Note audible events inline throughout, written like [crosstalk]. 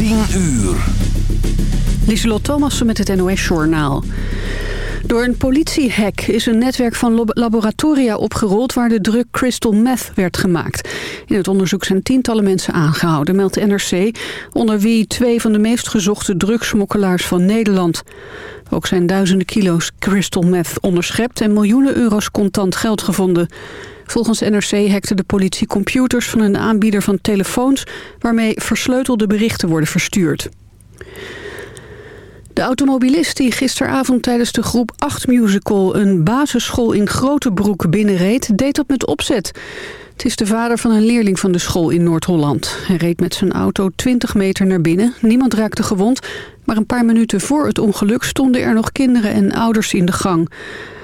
10 uur. Lieselot Thomassen met het NOS-journaal. Door een politiehack is een netwerk van laboratoria opgerold... waar de drug crystal meth werd gemaakt. In het onderzoek zijn tientallen mensen aangehouden, meldt de NRC... onder wie twee van de meest gezochte drugsmokkelaars van Nederland. Ook zijn duizenden kilo's crystal meth onderschept... en miljoenen euro's contant geld gevonden. Volgens NRC hackte de politie computers van een aanbieder van telefoons... waarmee versleutelde berichten worden verstuurd. De automobilist die gisteravond tijdens de groep 8 musical... een basisschool in Grotebroek binnenreed, deed dat met opzet. Het is de vader van een leerling van de school in Noord-Holland. Hij reed met zijn auto 20 meter naar binnen. Niemand raakte gewond, maar een paar minuten voor het ongeluk... stonden er nog kinderen en ouders in de gang.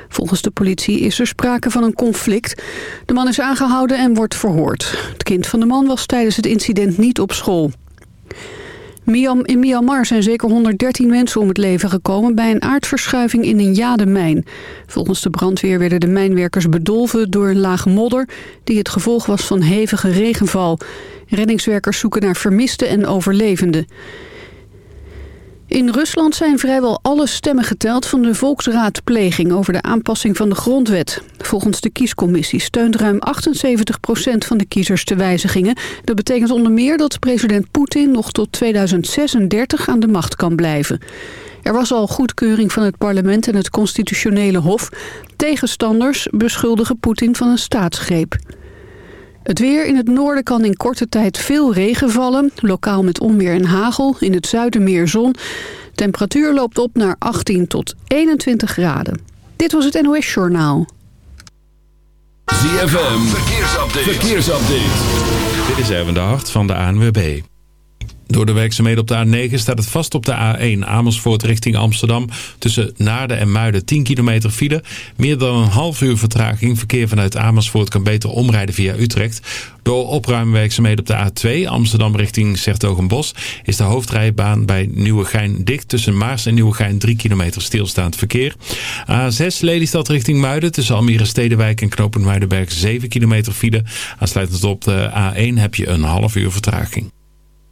Volgens de politie is er sprake van een conflict. De man is aangehouden en wordt verhoord. Het kind van de man was tijdens het incident niet op school. In Myanmar zijn zeker 113 mensen om het leven gekomen bij een aardverschuiving in een jademijn. Volgens de brandweer werden de mijnwerkers bedolven door een laag modder die het gevolg was van hevige regenval. Reddingswerkers zoeken naar vermisten en overlevenden. In Rusland zijn vrijwel alle stemmen geteld van de volksraadpleging over de aanpassing van de grondwet. Volgens de kiescommissie steunt ruim 78% van de kiezers de wijzigingen. Dat betekent onder meer dat president Poetin nog tot 2036 aan de macht kan blijven. Er was al goedkeuring van het parlement en het constitutionele hof. Tegenstanders beschuldigen Poetin van een staatsgreep. Het weer in het noorden kan in korte tijd veel regen vallen. Lokaal met onweer en hagel. In het zuiden meer zon. Temperatuur loopt op naar 18 tot 21 graden. Dit was het NOS Journaal. ZFM, verkeersupdate. verkeersupdate. Dit is even de hart van de ANWB. Door de werkzaamheden op de A9 staat het vast op de A1 Amersfoort richting Amsterdam. Tussen Naarden en Muiden 10 kilometer file. Meer dan een half uur vertraging. Verkeer vanuit Amersfoort kan beter omrijden via Utrecht. Door opruimwerkzaamheden op de A2 Amsterdam richting Sertogenbos... is de hoofdrijbaan bij Nieuwegein dicht. Tussen Maars en Nieuwegein 3 kilometer stilstaand verkeer. A6 Lelystad richting Muiden. Tussen Almere Stedenwijk en Knopen Muidenberg 7 kilometer file. Aansluitend op de A1 heb je een half uur vertraging.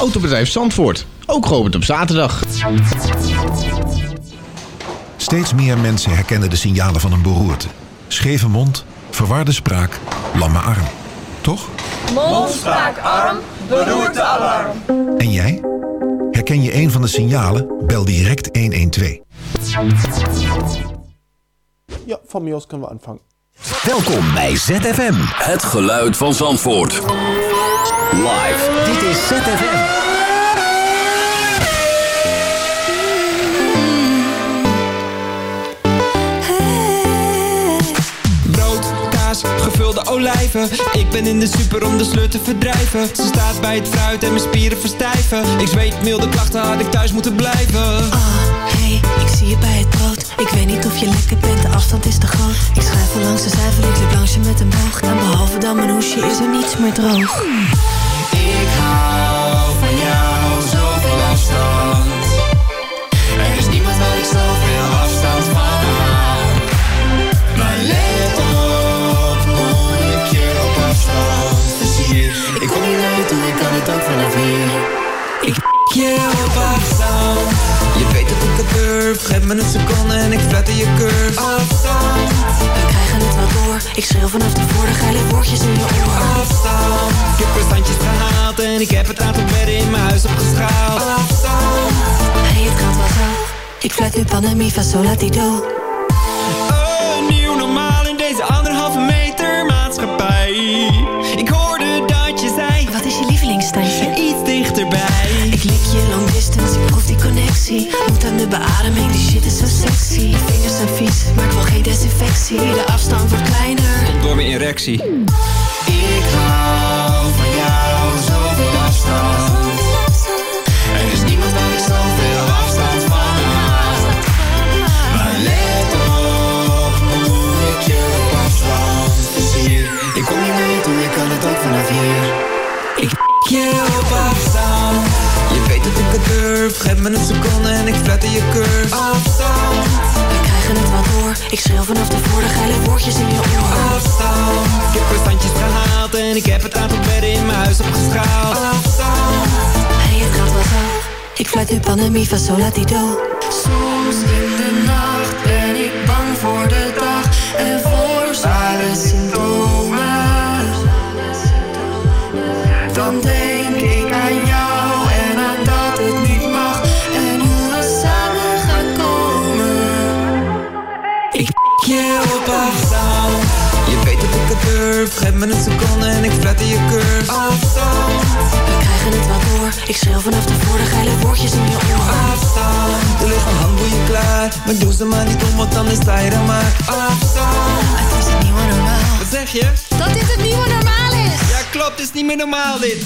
Autobedrijf Zandvoort. Ook geopend op zaterdag. Steeds meer mensen herkennen de signalen van een beroerte. Scheve mond, verwarde spraak, lamme arm. Toch? Mond, spraak, arm, beroerte, alarm. En jij? Herken je een van de signalen? Bel direct 112. Ja, van Mios kunnen we aanvangen. Welkom bij ZFM. Het geluid van Zandvoort. Live. Dit is ZFM. gevulde olijven. Ik ben in de super om de sleur te verdrijven. Ze staat bij het fruit en mijn spieren verstijven. Ik zweet milde klachten had ik thuis moeten blijven. Oh, hey, ik zie je bij het brood. Ik weet niet of je lekker bent, de afstand is te groot. Ik schrijf al langs de cijfer, ik loop langs je met een boog. En behalve dan mijn hoesje is er niets meer droog Ik hou van jou, zoveel afstand. Er is niemand waar ik zoveel afstand van Maar let op ik je op afstand Ik kom uit hoe ik kan het ook vanaf hier. Ik je op afstand Je weet dat ik het durf Geef me een seconde en ik flatter je curve. Afstand. We krijgen het wel door. Ik schreeuw vanaf de voor de geile woordjes in je oor. Afstand. Ik heb er standjes gehaald En ik heb het aantal bedden in mijn huis opgeschaald. Afstand. Hey, het gaat wel zo. Ik fluit nu pandemie van Solatido directie Moet aan de beademing, die shit is zo sexy. Vingers zijn vies, maar ik wil geen desinfectie. De afstand wordt kleiner. Komt door mijn erectie. Ik hou van jou, zoveel afstand. Er is niemand dat ik zoveel afstand van Maar let ik je op Ik kom niet mee toe, ik kan het ook vanaf hier. Ik [laughs] je op afstand durf Geef me een seconde en ik flatter je curve. Afstand. We krijgen het wel door. Ik schreeuw vanaf de voor de geile woordjes in je oor. Afstand. Ik heb er standjes gehaald En ik heb het aantal bedden in mijn huis opgeschaald Afstand. Hey, het gaat wel zo. Ik fluit nu pandemie van Solatido Soms in de nacht ben ik bang voor de dag. En voor zware symptomen ik je curve Afstand We krijgen het wel door. Ik schreeuw vanaf de voor de geile woordjes in je oor. Afstand. Er ligt een handboeien klaar. Maar doe ze maar niet om want dan is hij er maar. Afstand. Het is het nieuwe normaal. Wat zeg je? Dat dit het nieuwe normaal is. Ja klopt, het is niet meer normaal dit.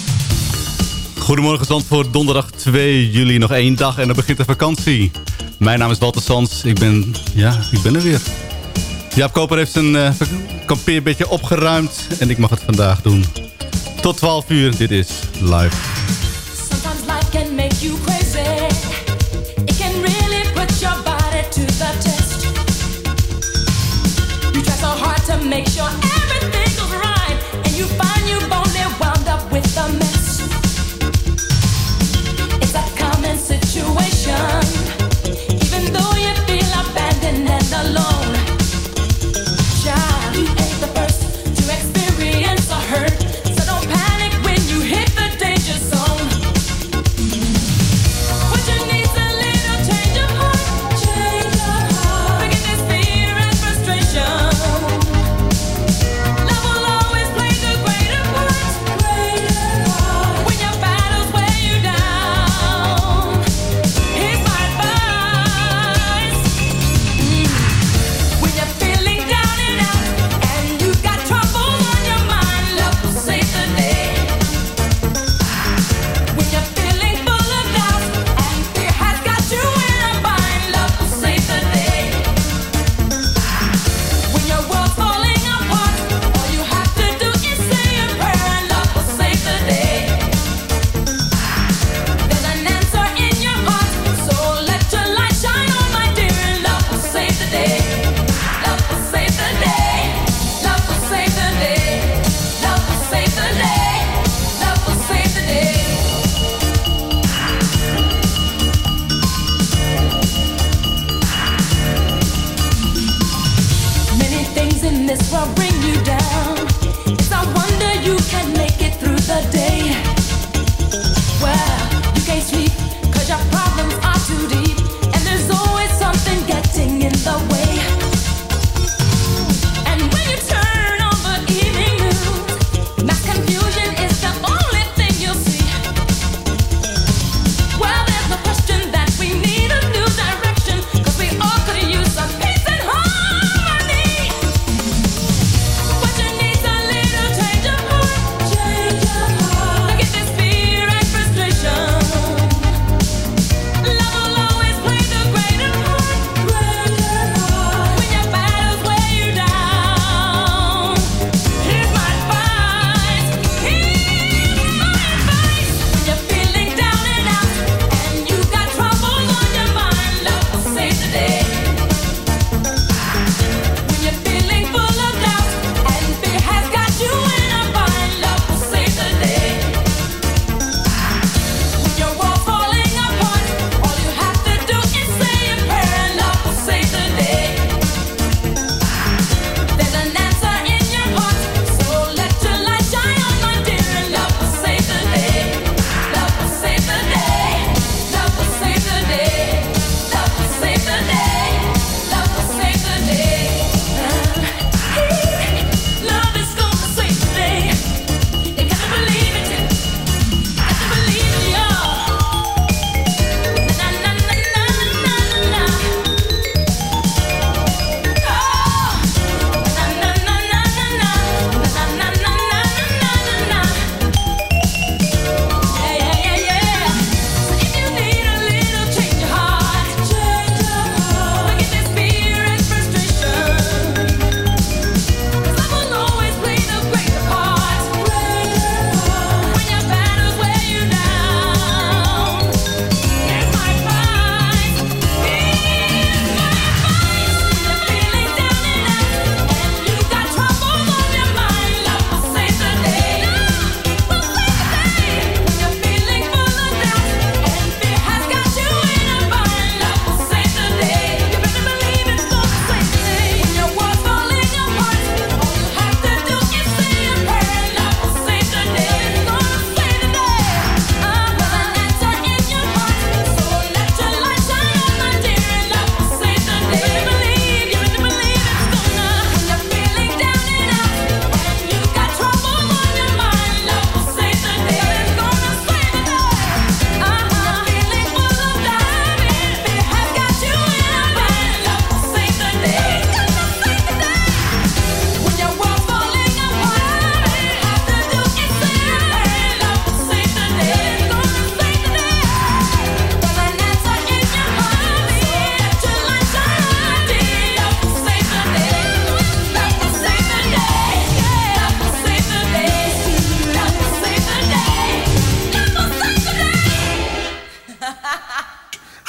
Goedemorgen Zandvoort, donderdag 2 juli, nog één dag en dan begint de vakantie. Mijn naam is Walter Sans, ik ben, ja, ik ben er weer. Jaap Koper heeft zijn uh, kampeerbedje opgeruimd en ik mag het vandaag doen. Tot 12 uur, dit is live. Sometimes life can make you crazy. It can really put your body to the test. You try so hard to make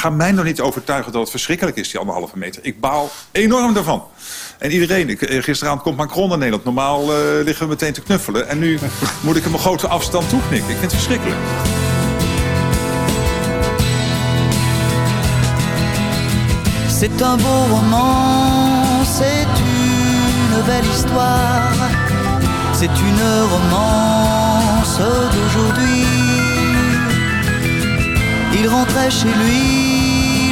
ga mij nog niet overtuigen dat het verschrikkelijk is, die anderhalve meter. Ik baal enorm daarvan. En iedereen, ik, eh, gisteravond komt Macron naar Nederland. Normaal eh, liggen we meteen te knuffelen. En nu [laughs] moet ik hem een grote afstand toeknikken. Ik vind het verschrikkelijk. C'est un beau roman, c'est une belle histoire, c'est une romance d'aujourd'hui. Il rentrait chez lui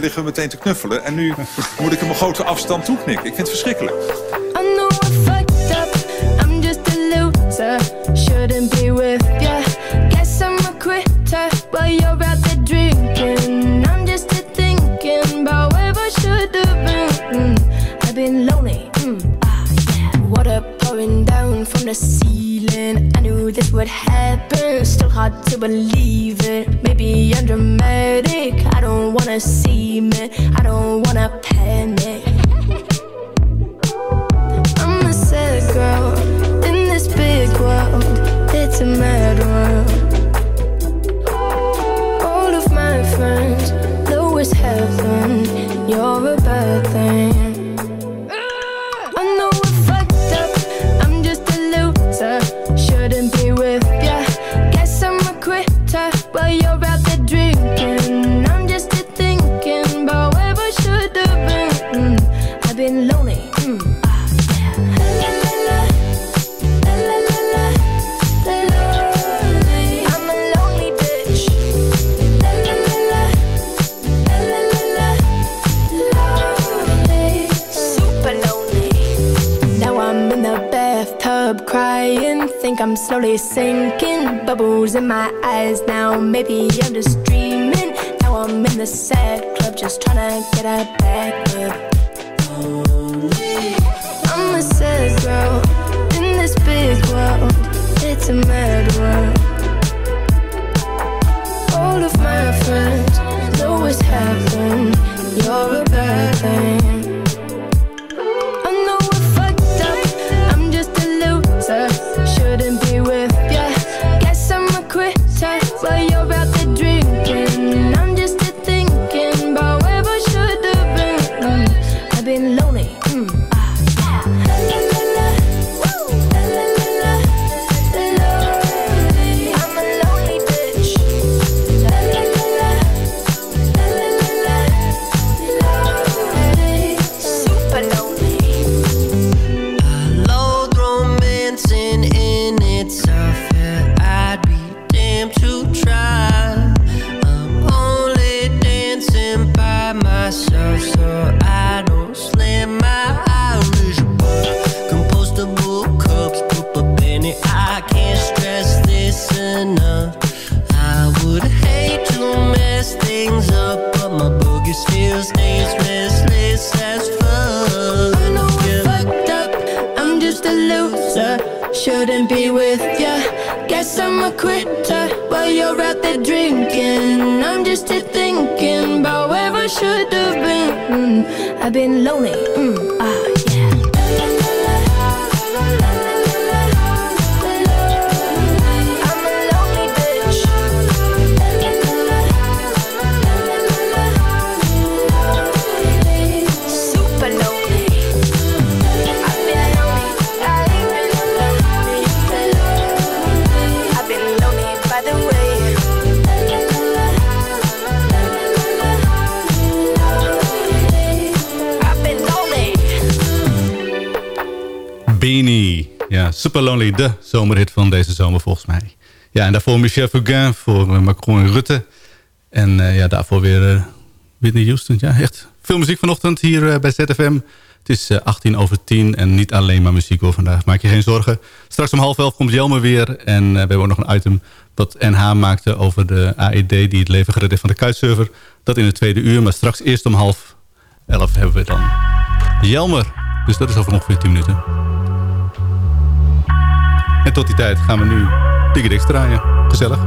liggen we meteen te knuffelen. En nu moet ik hem een grote afstand toeknikken. Ik vind het verschrikkelijk. Down from the ceiling. I knew this would happen. Still hard to believe wanna see me. I don't wanna Maybe I'm De zomerhit van deze zomer volgens mij. Ja, en daarvoor Michel Fugain voor eh, Macron en Rutte. En eh, ja, daarvoor weer eh, Whitney Houston. Ja, echt veel muziek vanochtend hier bij ZFM. Het is eh, 18 over 10 en niet alleen maar muziek hoor vandaag. Maak je geen zorgen. Straks om half elf komt Jelmer weer. En we hebben ook nog een item wat NH maakte over de AED... die het leven gered heeft van de kuitserver. Dat in het tweede uur, maar straks eerst om half elf hebben we dan Jelmer. Dus dat is over ongeveer 10 minuten. En tot die tijd gaan we nu Digger draaien. Gezellig.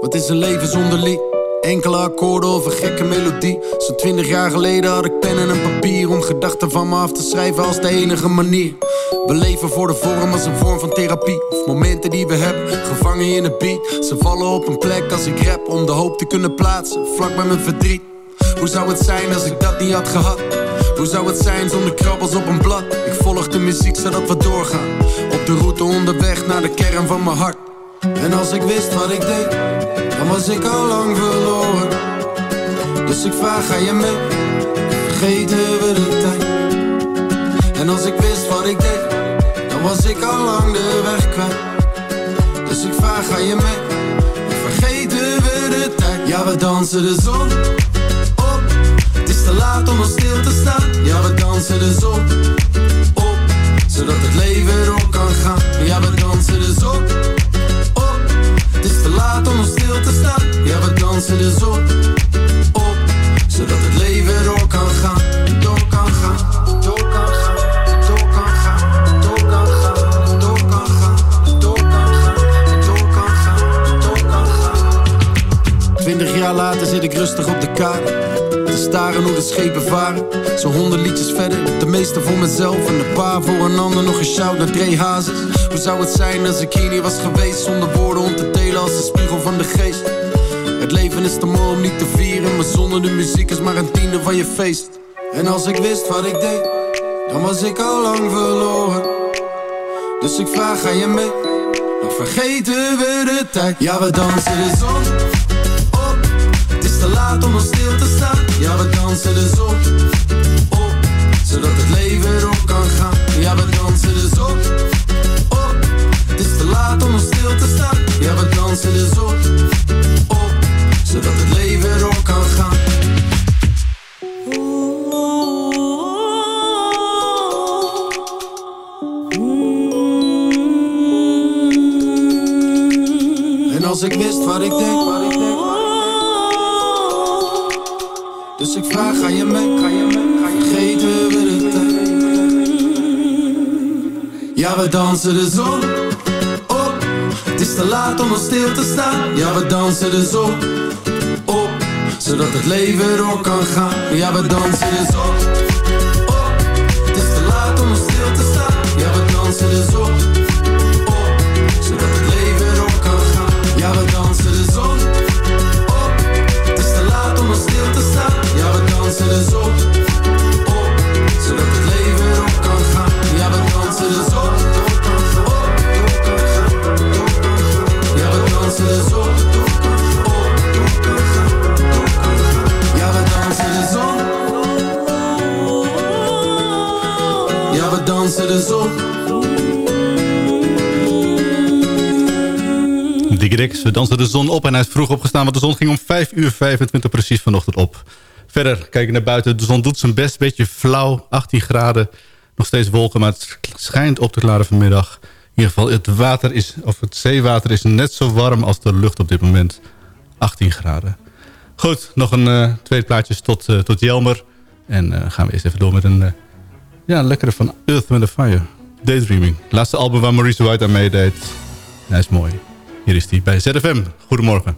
Wat is een leven zonder lied? Enkele akkoorden of een gekke melodie. Zo'n twintig jaar geleden had ik pen en een papier om gedachten van me af te schrijven als de enige manier. We leven voor de vorm als een vorm van therapie. Of momenten die we hebben, gevangen in een beat. Ze vallen op een plek als ik rap om de hoop te kunnen plaatsen, vlak bij mijn verdriet. Hoe zou het zijn als ik dat niet had gehad? Hoe zou het zijn zonder krabbels op een blad? Ik volg de muziek zodat we doorgaan. Op de route onderweg naar de kern van mijn hart. En als ik wist wat ik deed, dan was ik al lang verloren. Dus ik vraag, ga je mee? Vergeten we de tijd? En als ik wist wat ik deed, dan was ik al lang de weg kwijt. Dus ik vraag, ga je mee? Vergeten we de tijd? Ja, we dansen de zon is te laat om ons stil te staan. Ja, we dansen dus op, op Zodat het leven rond kan gaan. Ja, we dansen dus op, op. Het is te laat om ons stil te staan. Ja, we dansen dus op, op Zodat het leven rond kan gaan. Door kan gaan, door kan gaan Door kan gaan. Door kan gaan. Twintig jaar later zit ik rustig op de kaart Staren hoe de schepen varen. Zo'n honderd liedjes verder. De meeste voor mezelf en een paar voor een ander. Nog een shout naar Dre Hazes. Hoe zou het zijn als ik hier niet was geweest? Zonder woorden om te delen als de spiegel van de geest. Het leven is te mooi om niet te vieren. Maar zonder de muziek is maar een tiende van je feest. En als ik wist wat ik deed, dan was ik al lang verloren. Dus ik vraag, ga je mee? Dan vergeten we de tijd. Ja, we dansen de zon. Het is te laat om nog stil te staan. Ja, we dansen de zon op. Zodat het leven erop kan gaan. Ja, we dansen de zon op. Het is te laat om nog stil te staan. Ja, we dansen de zon op. Zodat het leven erop kan gaan. En als ik wist wat ik wat Ik vraag, ga je mee? Ga je mee? Ga je vergeten we de tijd? Ja, we dansen de zon op. Het is te laat om al stil te staan. Ja, we dansen de zon op. Zodat het leven door kan gaan. Ja, we dansen de zon op. Het is te laat om al stil te staan. Ja, we dansen de zon We dansen de zon op en hij is vroeg opgestaan... want de zon ging om 5 uur 25 precies vanochtend op. Verder kijk ik naar buiten. De zon doet zijn best, beetje flauw, 18 graden. Nog steeds wolken, maar het schijnt op te klaren vanmiddag. In ieder geval, het, water is, of het zeewater is net zo warm als de lucht op dit moment. 18 graden. Goed, nog een eh, tweede plaatje tot, eh, tot Jelmer. En uh, gaan we eerst even door met een ja, lekkere van Earth, the Fire. Daydreaming. Laatste album waar Maurice White aan meedeed. Hij is mooi. Hier is hij bij ZFM. Goedemorgen.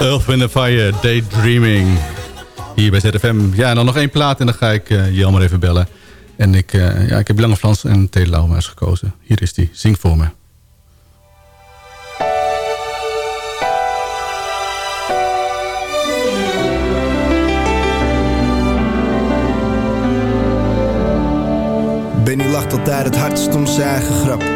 Elf in the Fire, Daydreaming. Hier bij ZFM. Ja, en dan nog één plaat en dan ga ik uh, Jelmer even bellen. En ik, uh, ja, ik heb Lange Frans en Tede Lauwmaars gekozen. Hier is die, Zing voor me. Benny lacht altijd het hardst om zijn eigen grap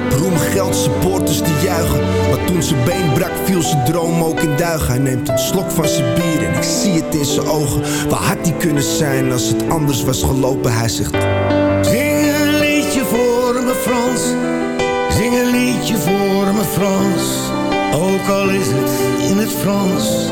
roem, geld, supporters die juichen. Maar toen zijn been brak, viel zijn droom ook in duigen. Hij neemt een slok van zijn bier en ik zie het in zijn ogen. Waar had hij kunnen zijn als het anders was gelopen? Hij zegt. Zing een liedje voor me Frans. Zing een liedje voor me Frans. Ook al is het in het Frans.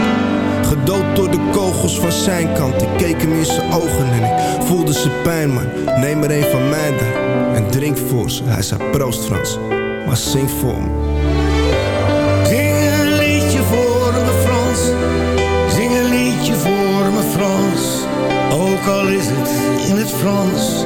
Gedood door de kogels van zijn kant. Ik keek hem in zijn ogen en ik voelde zijn pijn, man. Neem er een van mij dan en drink voor ze. Hij zei proost Frans, maar zing voor me. Zing een liedje voor me Frans. Zing een liedje voor me Frans. Ook al is het in het Frans.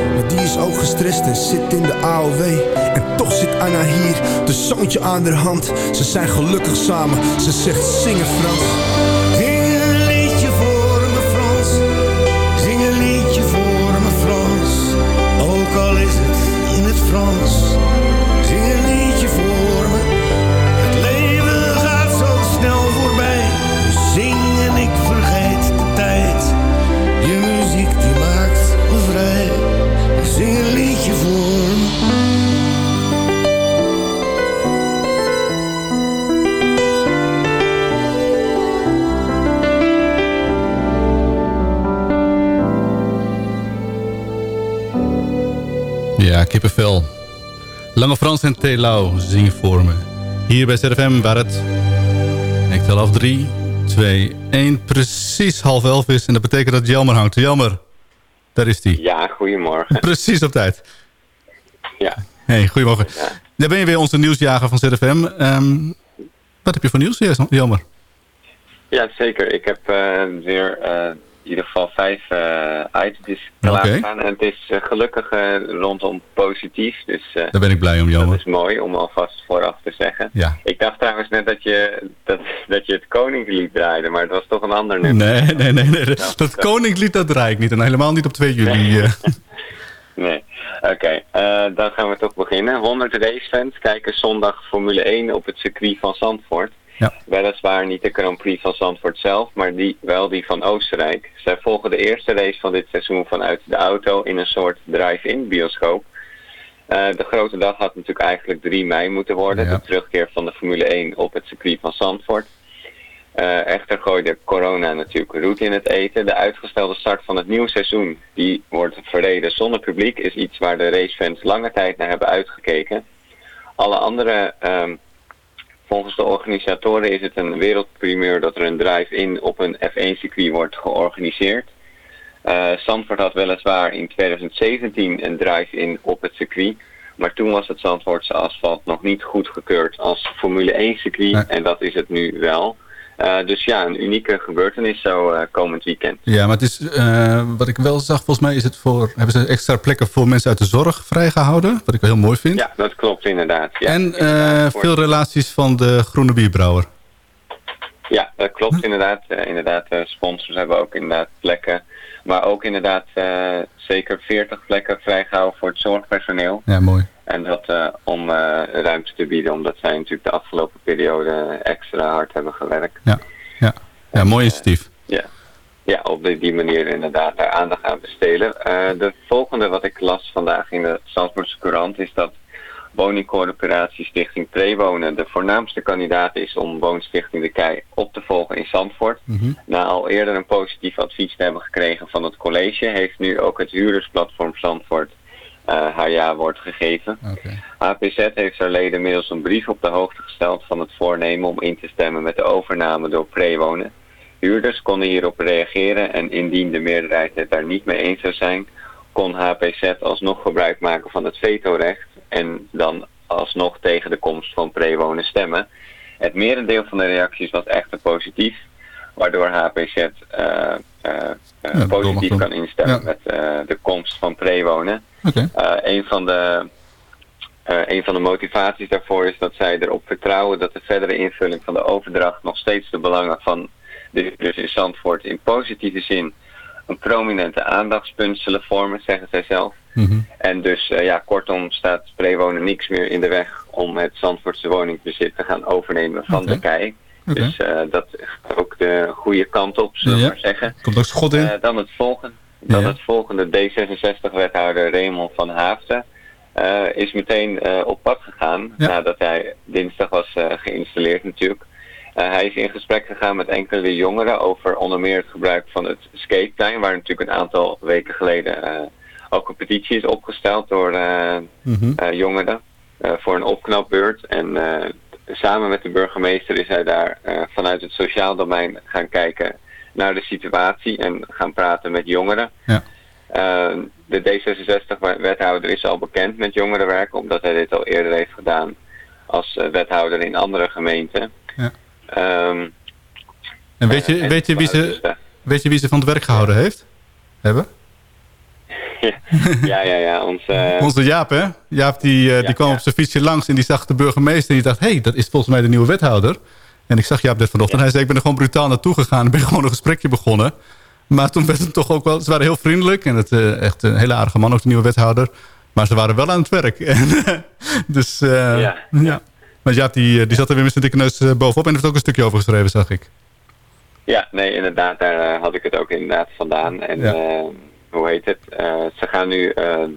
Is ook gestrest en zit in de AOW. En toch zit Anna hier, de zoontje aan haar hand. Ze zijn gelukkig samen, ze zegt zingen Frans. Kippenvel. Lange Frans en Telau zingen voor me. Hier bij ZFM waar het... Ik tel af 3, 2, 1. Precies half elf is. En dat betekent dat Jelmer hangt. Jelmer, daar is hij. Ja, goedemorgen. [laughs] Precies op tijd. Ja. Hey, goedemorgen. Daar ben je weer onze nieuwsjager van ZFM. Ehm, wat heb je voor nieuws, Jelmer? Ja, zeker. Ik heb eh, weer eh, in ieder geval vijf uh, items klaarstaan. En het is eh, gelukkig eh, rondom positief. Dus Daar ben ik blij om, dat Jelmer. is mooi om alvast vooraf te zeggen. Ja. Ik dacht trouwens net dat je, dat, dat je het Koninglied draaide, maar het was toch een ander nummer. Nee, nee, nee. nee. Dat Koninglied, dat draai ik niet. En helemaal niet op 2 juli. eh. [laughs] Nee. Oké, dan gaan we toch beginnen. 100 racefans kijken zondag Formule 1 op het circuit van Zandvoort. Ja. Weliswaar niet de Grand Prix van Zandvoort zelf, maar die, wel die van Oostenrijk. Zij volgen de eerste race van dit seizoen vanuit de auto in een soort drive-in bioscoop. Eh, de grote dag had natuurlijk eigenlijk 3 mei moeten worden, Ja. de terugkeer van de Formule 1 op het circuit van Zandvoort. Eh, echter gooide corona natuurlijk roet in het eten. De uitgestelde start van het nieuwe seizoen, die wordt verreden zonder publiek, is iets waar de racefans lange tijd naar hebben uitgekeken. Alle andere, ehm, volgens de organisatoren is het een wereldprimeur dat er een drive-in op een F1-circuit wordt georganiseerd. Eh Zandvoort had weliswaar in 2017 een drive-in op het circuit. Maar toen was het Zandvoortse asfalt nog niet goedgekeurd als Formule 1 circuit. En dat is het nu wel. Eh, dus ja, een unieke gebeurtenis zo eh, komend weekend. Ja, maar het is, eh, wat ik wel zag, volgens mij is het voor, hebben ze extra plekken voor mensen uit de zorg vrijgehouden. Wat ik wel heel mooi vind. Ja, dat klopt inderdaad. Ja, en inderdaad, veel relaties van de Groene Bierbrouwer. Ja, dat klopt inderdaad. Eh, inderdaad, eh, sponsors hebben ook inderdaad plekken. Maar ook inderdaad zeker 40 plekken vrijgehouden voor het zorgpersoneel. Ja, mooi. En dat eh, om eh, ruimte te bieden, omdat zij natuurlijk de afgelopen periode extra hard hebben gewerkt. Ja, ja. ja mooi initiatief. Ja, ja op die, die manier inderdaad daar aandacht aan besteden. Eh, de volgende wat ik las vandaag in de Zandvoortse Courant is dat woningcorporatie Stichting Prewonen de voornaamste kandidaat is om Woonstichting De Kei op te volgen in Zandvoort. Na al eerder een positief advies te hebben gekregen van het college, heeft nu ook het huurdersplatform Zandvoort eh, haar ja-woord gegeven. HPZ heeft haar leden middels een brief op de hoogte gesteld van het voornemen om in te stemmen met de overname door Prewonen. Huurders konden hierop reageren en indien de meerderheid het daar niet mee eens zou zijn, kon HPZ alsnog gebruik maken van het vetorecht en dan alsnog tegen de komst van Prewonen stemmen. Het merendeel van de reacties was echter positief, waardoor HPZ eh, eh, Ja, positief kan instemmen Ja. met de komst van Prewonen. Eh, een, van de, eh, een van de motivaties daarvoor is dat zij erop vertrouwen dat de verdere invulling van de overdracht nog steeds de belangen van de huurders in Zandvoort in positieve zin een prominente aandachtspunt zullen vormen, zeggen zij zelf. En dus eh, ja, kortom staat Prewonen niks meer in de weg om het Zandvoortse woningbezit te gaan overnemen van de KEI. Dus dat gaat ook de goede kant op, zullen we Ja. maar zeggen. Komt ook schot in. Dan het volgende. Dan Ja. het volgende D66-wethouder Raymond van Haafden eh, is meteen eh, op pad gegaan nadat hij dinsdag was eh, geïnstalleerd natuurlijk. Hij is in gesprek gegaan met enkele jongeren over onder meer het gebruik van het skateplein, waar natuurlijk een aantal weken geleden ook een petitie is opgesteld door Mhm. jongeren voor een opknapbeurt. En samen met de burgemeester is hij daar vanuit het sociaal domein gaan kijken naar de situatie en gaan praten met jongeren. Ja. Eh, de D66-wethouder is al bekend met jongerenwerk, omdat hij dit al eerder heeft gedaan als eh, wethouder in andere gemeenten. Ja. Ehm, En weet je, eh, en weet, je wie ze, weet je wie ze van het werk gehouden heeft? Hebben? [laughs] ja, ja, ja. Ons, eh, Onze Jaap, hè? Jaap die, die kwam op zijn fietsje langs en die zag de burgemeester. En die dacht, hé, hey, dat is volgens mij de nieuwe wethouder. En ik zag Jaap net vanochtend. Hij zei, ik ben er gewoon brutaal naartoe gegaan. Ik ben gewoon een gesprekje begonnen. Maar toen werd het toch ook wel... Ze waren heel vriendelijk. En het eh, echt een hele aardige man, ook de nieuwe wethouder. Maar ze waren wel aan het werk. [laughs] En, dus eh, Ja. ja. Maar Jaap die, eh, die zat er weer met zijn dikke neus eh, bovenop. En heeft ook een stukje over geschreven, zag ik. Ja, nee, inderdaad, daar eh, had ik het ook inderdaad vandaan. En Ja. eh, hoe heet het? Eh, ze gaan nu, eh, eh,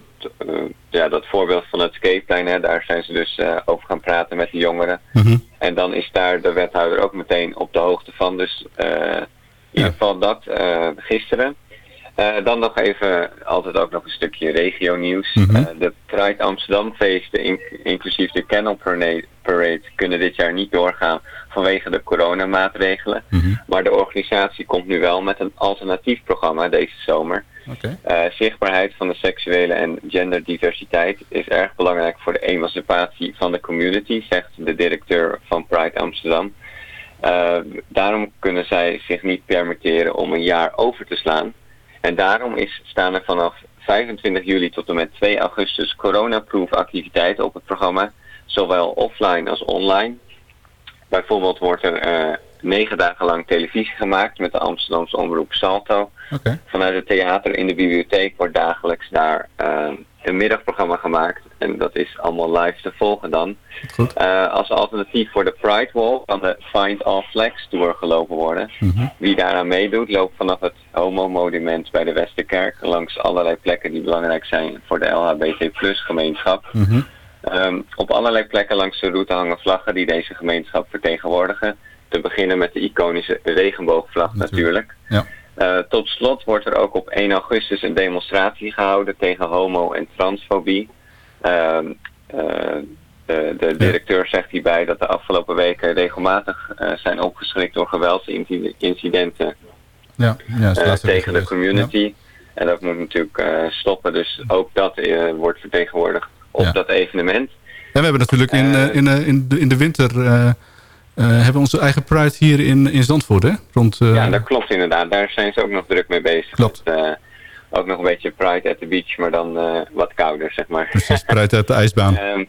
ja, dat voorbeeld van het skateplein, hè, daar zijn ze dus eh, over gaan praten met de jongeren. En dan is daar de wethouder ook meteen op de hoogte van. Dus eh, in ieder geval dat eh, gisteren. Eh, dan nog even, altijd ook nog een stukje regio-nieuws. Mhm. Eh, de Pride Amsterdam feesten, in- inclusief de Kennel Parade, Parade, kunnen dit jaar niet doorgaan vanwege de coronamaatregelen. Maar de organisatie komt nu wel met een alternatief programma deze zomer. Eh, zichtbaarheid van de seksuele en genderdiversiteit is erg belangrijk voor de emancipatie van de community, zegt de directeur van Pride Amsterdam. Eh, daarom kunnen zij zich niet permitteren om een jaar over te slaan. En daarom is, staan er vanaf 25 juli tot en met 2 augustus coronaproof activiteiten op het programma, zowel offline als online. Bijvoorbeeld wordt er eh, negen dagen lang televisie gemaakt met de Amsterdamse omroep Salto. Vanuit het theater in de bibliotheek wordt dagelijks daar eh, een middagprogramma gemaakt. En dat is allemaal live te volgen dan. Eh, als alternatief voor de Pride Wall kan de Find All Flags Tour gelopen worden. Wie daaraan meedoet loopt vanaf het Homo-monument bij de Westerkerk langs allerlei plekken die belangrijk zijn voor de LHBT gemeenschap. Ehm, op allerlei plekken langs de route hangen vlaggen die deze gemeenschap vertegenwoordigen. Te beginnen met de iconische regenboogvlag natuurlijk. Ja. Eh, tot slot wordt er ook op 1 augustus een demonstratie gehouden tegen homo- en transfobie. Ehm, eh, de, de directeur zegt hierbij dat de afgelopen weken regelmatig eh, zijn opgeschrikt door geweldsincidenten Ja, ja tegen de community. En dat moet natuurlijk stoppen. Dus ook dat wordt vertegenwoordigd op dat evenement. En we hebben natuurlijk in, in, in, de, in de winter... eh, eh, hebben onze eigen Pride hier in, in Zandvoort, hè? Rond, eh, Ja, dat klopt inderdaad. Daar zijn ze ook nog druk mee bezig. Klopt. Met, eh, ook nog een beetje Pride at the Beach, maar dan wat kouder, zeg maar. Precies, [laughs] Pride uit de ijsbaan. Ehm,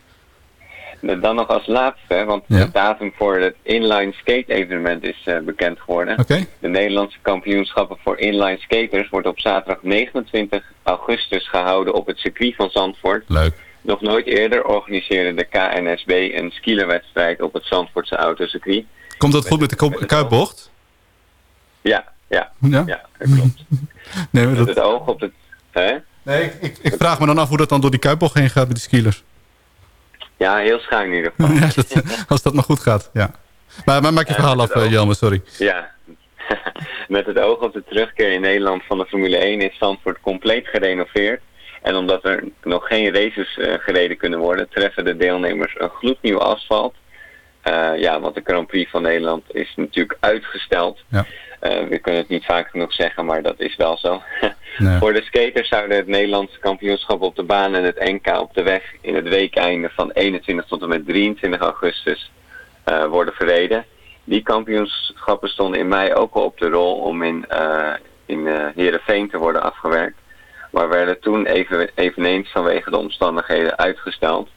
dan nog als laatste, want Ja. de datum voor het inline skate evenement is bekend geworden. Oké. De Nederlandse kampioenschappen voor inline skaters wordt op zaterdag 29 augustus gehouden op het circuit van Zandvoort. Leuk. Nog nooit eerder organiseerde de KNSB een skielerwedstrijd op het Zandvoortse autocircuit. Komt dat goed met de kuipbocht? Ja, ja, Ja? ja, dat klopt. [laughs] Nee, Met dat, het oog op het... Hè? nee ik, ik vraag me dan af hoe dat dan door die kuipbocht heen gaat met die skielers. Ja, heel schuin in ieder geval. [laughs] ja, dat, als dat maar goed gaat, ja. Maar, maar maak je verhaal af, uh, oog. Jelmer, sorry. Ja, [laughs] met het oog op de terugkeer in Nederland van de Formule 1 is Zandvoort compleet gerenoveerd. En omdat er nog geen races eh, gereden kunnen worden, treffen de deelnemers een gloednieuw asfalt. Eh, ja, want de Grand Prix van Nederland is natuurlijk uitgesteld. Ja. Eh, we kunnen het niet vaak genoeg zeggen, maar dat is wel zo. [laughs] Nee. Voor de skaters zouden het Nederlandse kampioenschap op de baan en het NK op de weg in het weekeinde van 21 tot en met 23 augustus worden verreden. Die kampioenschappen stonden in mei ook al op de rol om in, in Heerenveen te worden afgewerkt. Maar werden toen even, eveneens vanwege de omstandigheden uitgesteld.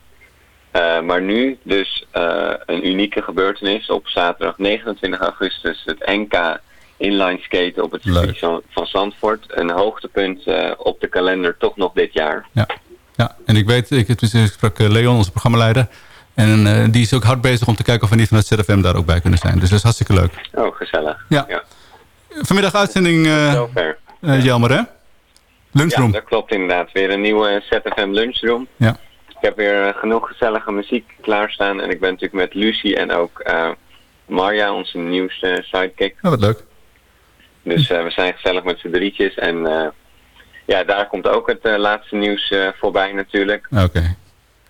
Eh, maar nu dus eh, een unieke gebeurtenis op zaterdag 29 augustus het NK inline skaten op het circuit van, Zandvoort. Een hoogtepunt eh, op de kalender toch nog dit jaar. Ja, ja. en ik weet, ik, ik sprak Leon, onze programmaleider. En die is ook hard bezig om te kijken of we niet vanuit ZFM daar ook bij kunnen zijn. Dus dat is hartstikke leuk. Oh, gezellig. Ja. Vanmiddag uitzending, eh, Jelmer, hè? Lunchroom. Ja, dat klopt inderdaad. Weer een nieuwe ZFM lunchroom. Ja. Ik heb weer eh, genoeg gezellige muziek klaarstaan. En ik ben natuurlijk met Lucie en ook eh, Marja, onze nieuwste sidekick. Ja, wat leuk. Dus eh, we zijn gezellig met z'n drietjes. En ja, daar komt ook het laatste nieuws voorbij natuurlijk. Oké.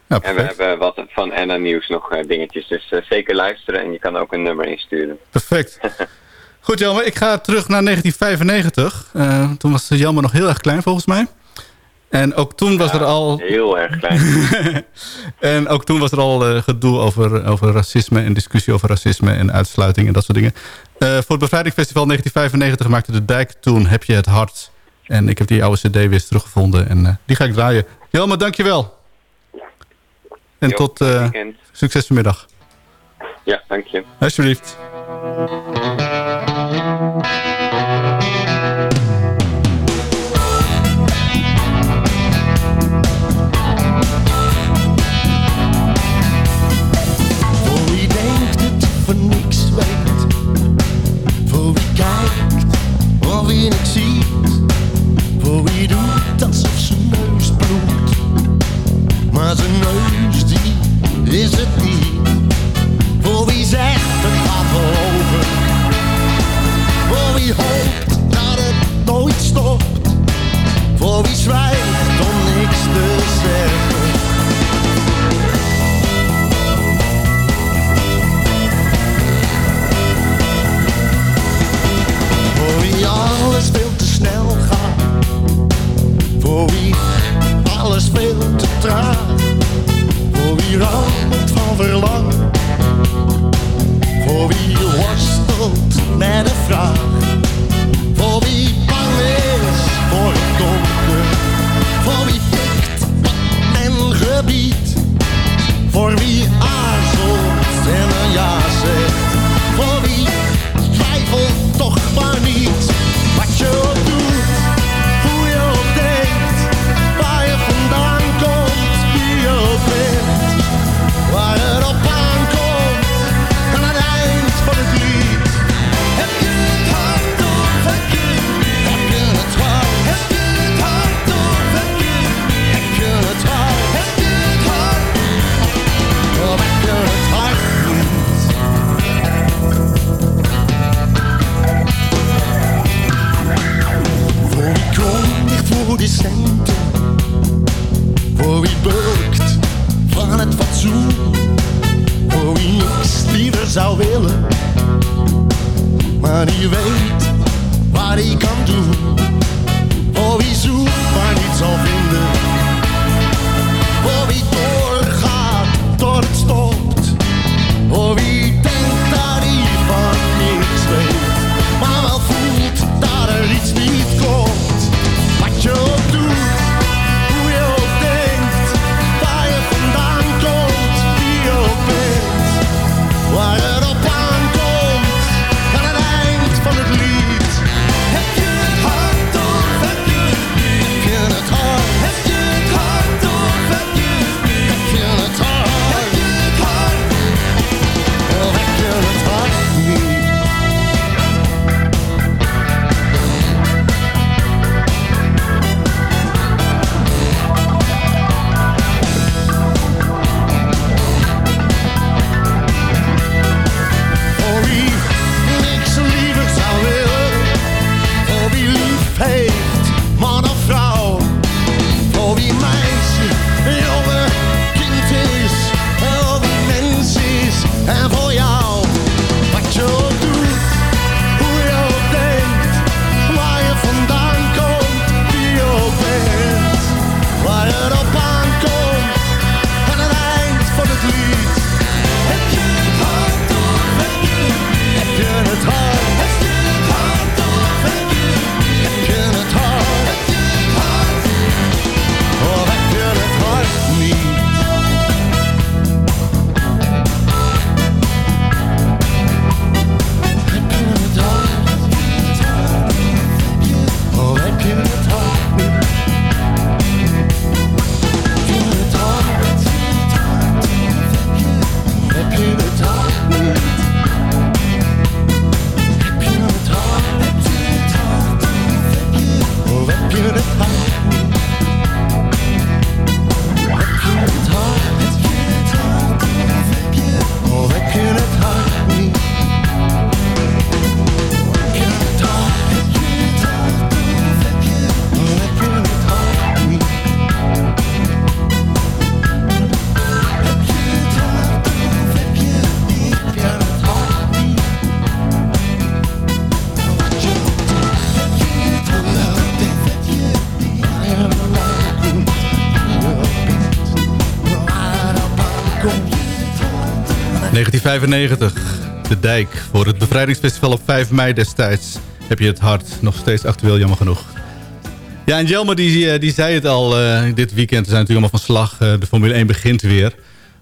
Ja, en we hebben wat van Enna Nieuws nog dingetjes. Dus zeker luisteren en je kan ook een nummer insturen. Perfect. [laughs] Goed, Jelmer, ik ga terug naar 1995. Eh, toen was Jelmer nog heel erg klein, volgens mij. En ook toen was er al... Heel erg klein. [laughs] en ook toen was er al eh, gedoe over, over racisme en discussie over racisme en uitsluiting en dat soort dingen. Eh, voor het Bevrijdingsfestival 1995 maakte de dijk toen Heb je het hart. En ik heb die oude cd weer eens teruggevonden en die ga ik draaien. Jelmer, dankjewel. En Jo, tot succes vanmiddag. Ja, dank je. Alsjeblieft. 1995. De Dijk. Voor het bevrijdingsfestival op 5 mei destijds. Heb je het hart. Nog steeds actueel, jammer genoeg. Ja, en Jelmer die, eh, die zei het al uh, dit weekend. We zijn natuurlijk allemaal van slag. Uh, de Formule 1 begint weer.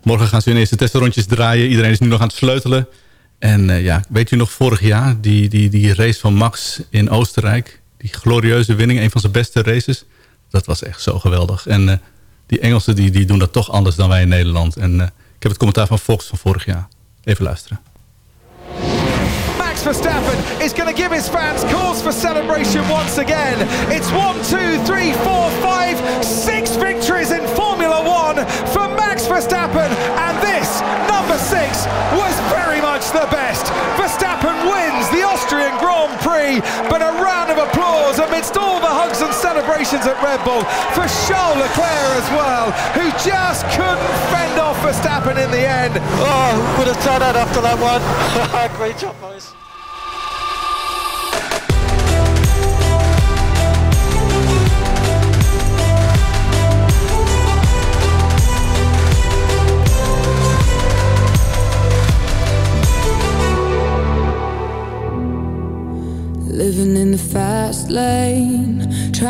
Morgen gaan ze hun eerste testrondjes draaien. Iedereen is nu nog aan het sleutelen. En ja, weet u nog vorig jaar? Die, die, die race van Max in Oostenrijk. Die glorieuze winning. Een van zijn beste races. Dat was echt zo geweldig. En die Engelsen die, die doen dat toch anders dan wij in Nederland. En ik heb het commentaar van Fox van vorig jaar. Even luisteren. Max Verstappen is going to give his fans cause for celebration once again. It's one, two, three, four, five, six victories in Formula One for Max Verstappen. And this, number six, was very much the best. Prix, but a round of applause amidst all the hugs and celebrations at Red Bull for Charles Leclerc as well, who just couldn't fend off Verstappen in the end. Oh, would have turned out after that one. [laughs] Great job, boys.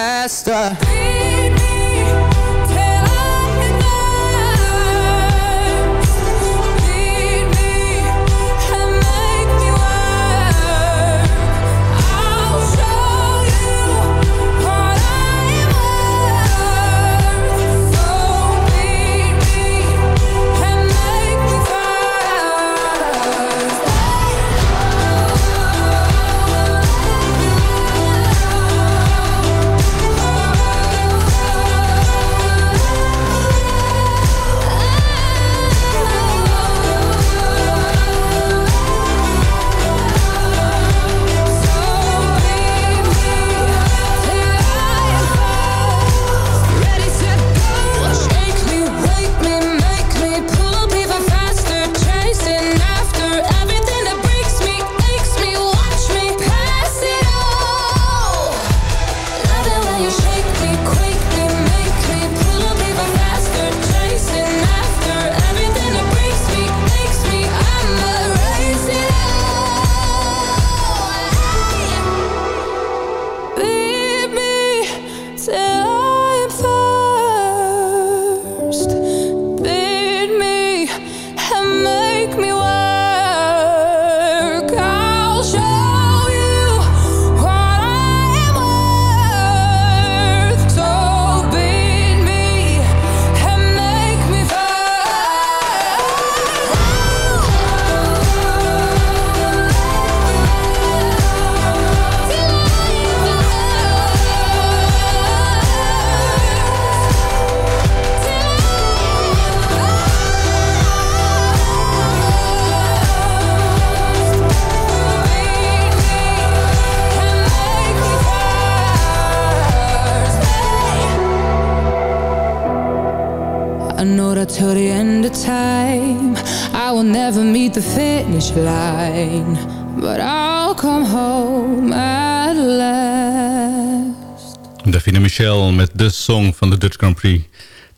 disaster.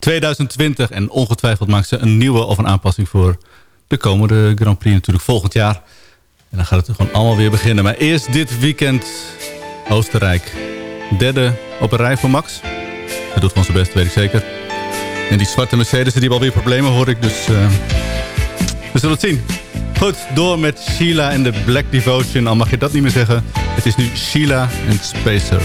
2020 en ongetwijfeld maakt ze een nieuwe of een aanpassing voor de komende Grand Prix natuurlijk volgend jaar. En dan gaat het gewoon allemaal weer beginnen. Maar eerst dit weekend Oostenrijk. Derde op een rij voor Max. Hij doet van zijn best, weet ik zeker. En die zwarte Mercedes, die hebben alweer problemen, hoor ik. Dus uh, we zullen het zien. Goed, door met Sheila en de Black Devotion. Al mag je dat niet meer zeggen. Het is nu Sheila en Spacer.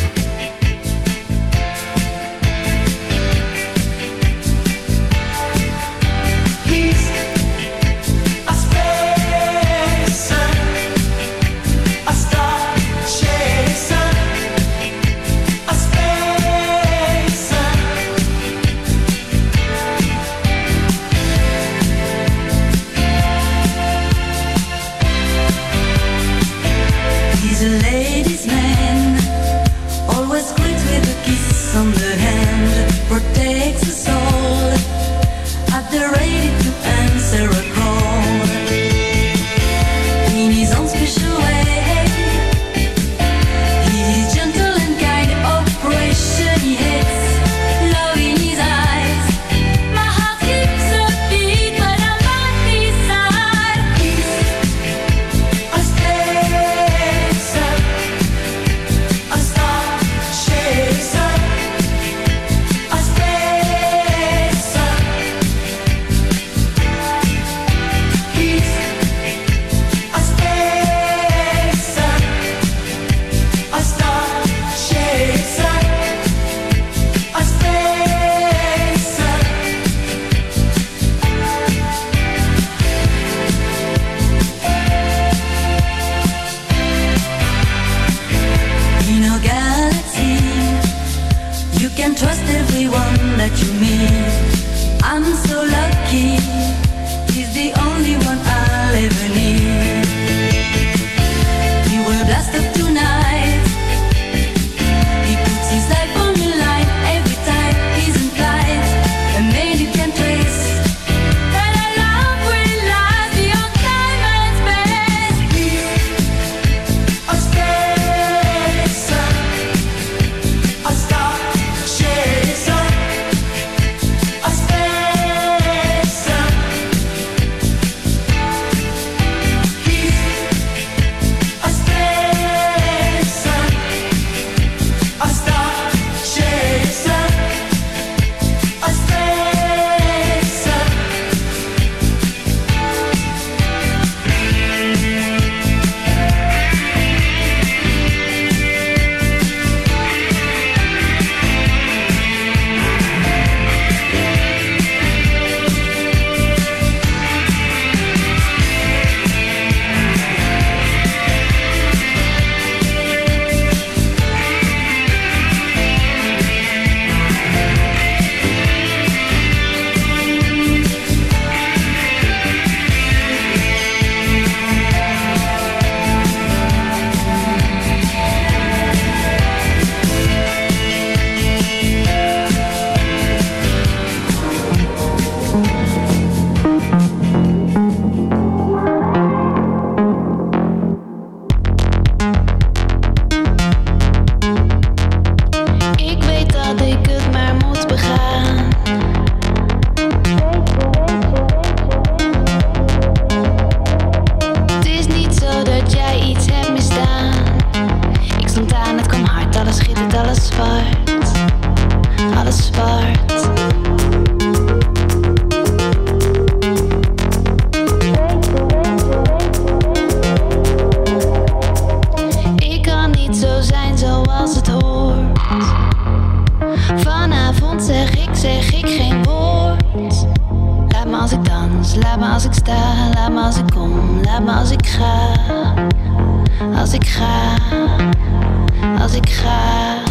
ik ga.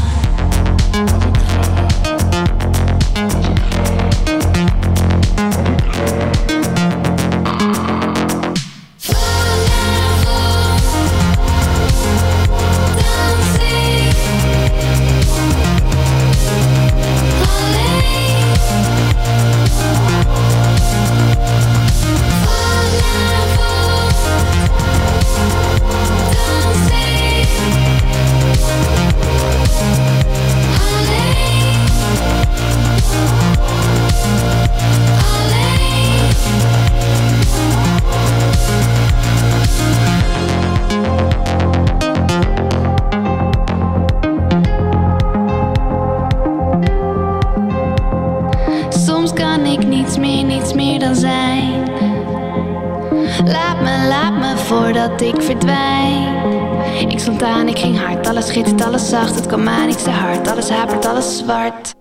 Kom maar niks te hard. Alles hapert, alles zwart.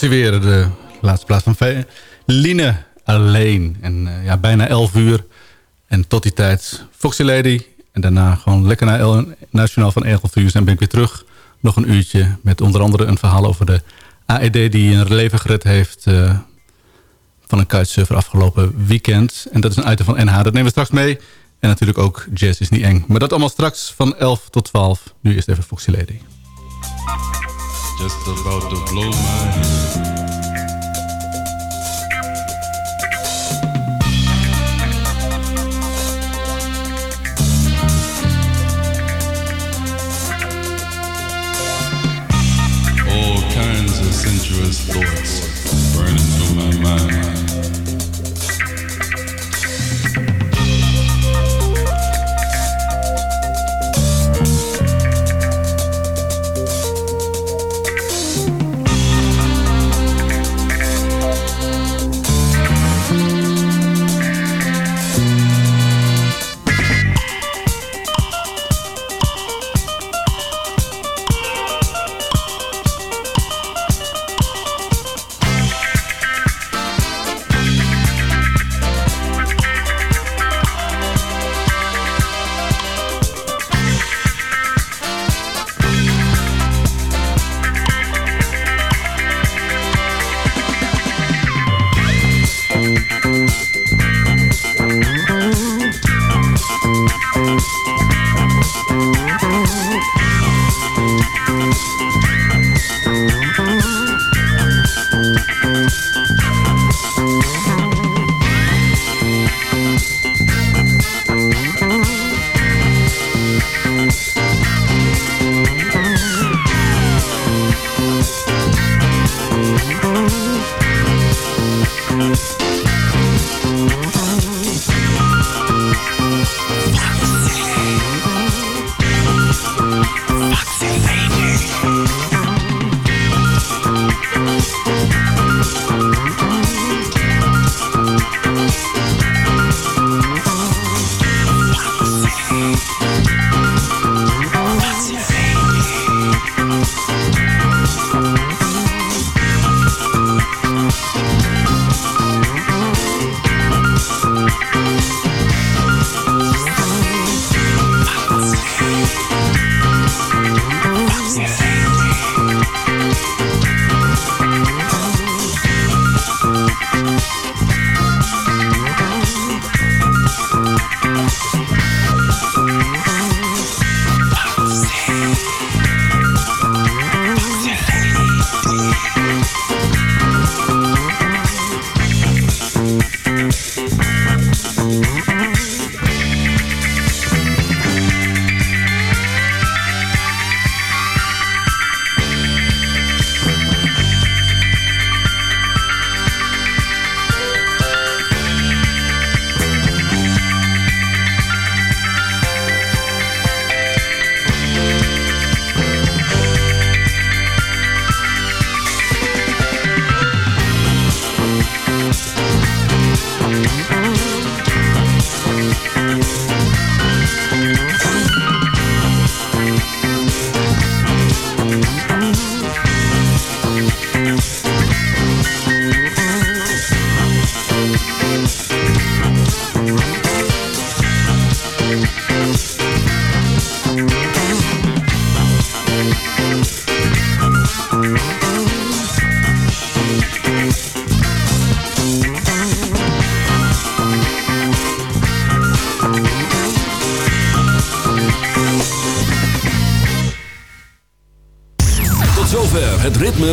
Was weer, de laatste plaats van Line alleen. En eh, ja, bijna 11 uur. En tot die tijd Foxy Lady. En daarna gewoon lekker naar Nationaal van 11 uur. En ben ik weer terug. Nog een uurtje met onder andere een verhaal over de AED... die een leven gered heeft eh, van een kitesurfer afgelopen weekend. En dat is een item van NH. Dat nemen we straks mee. En natuurlijk ook Jazz is niet eng. Maar dat allemaal straks van 11 tot 12. Nu eerst even Foxy Lady. Just about to blow my head. All kinds of sensuous thoughts burning through my mind.